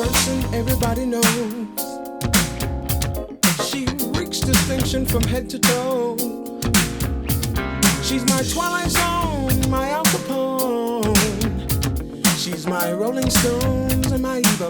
Person everybody knows. She reeks distinction from head to toe. She's my Twilight Zone, my Al Capone. She's my Rolling Stones and my Eva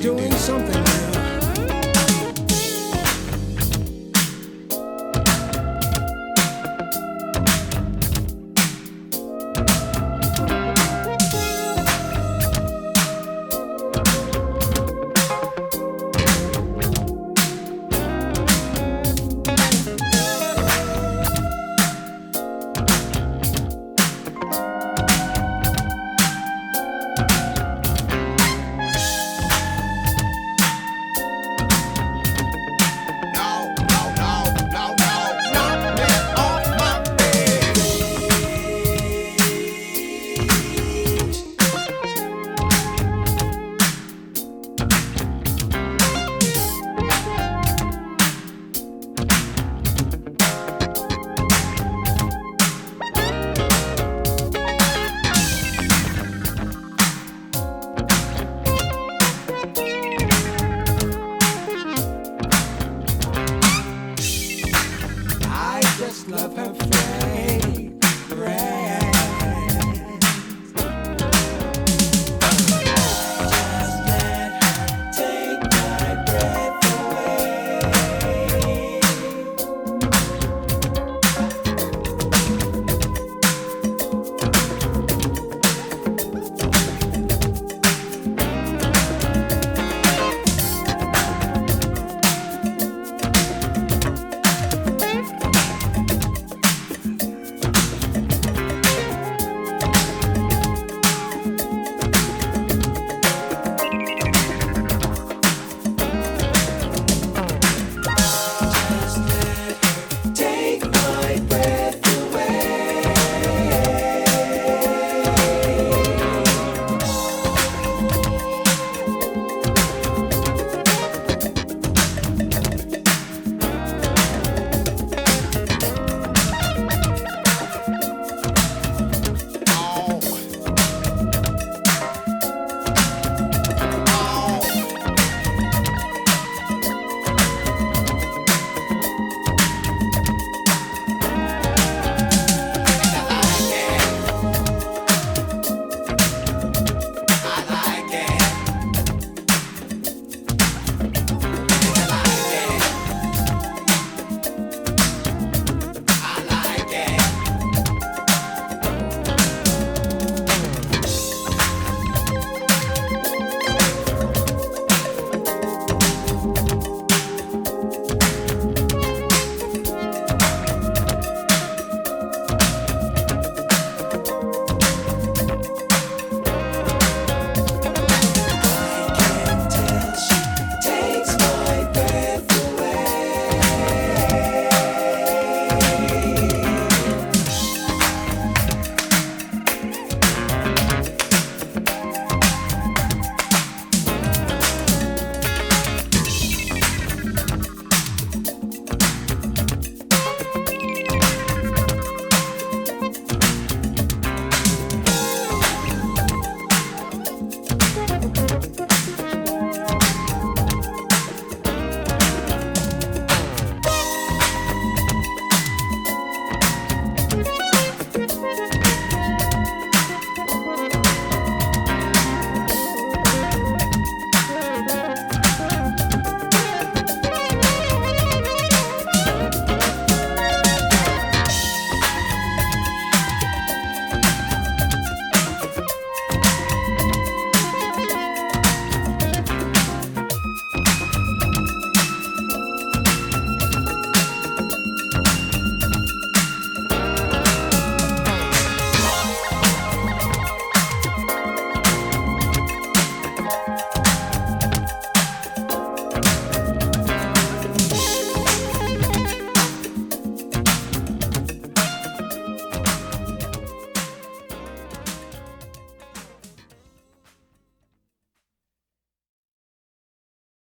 Doing something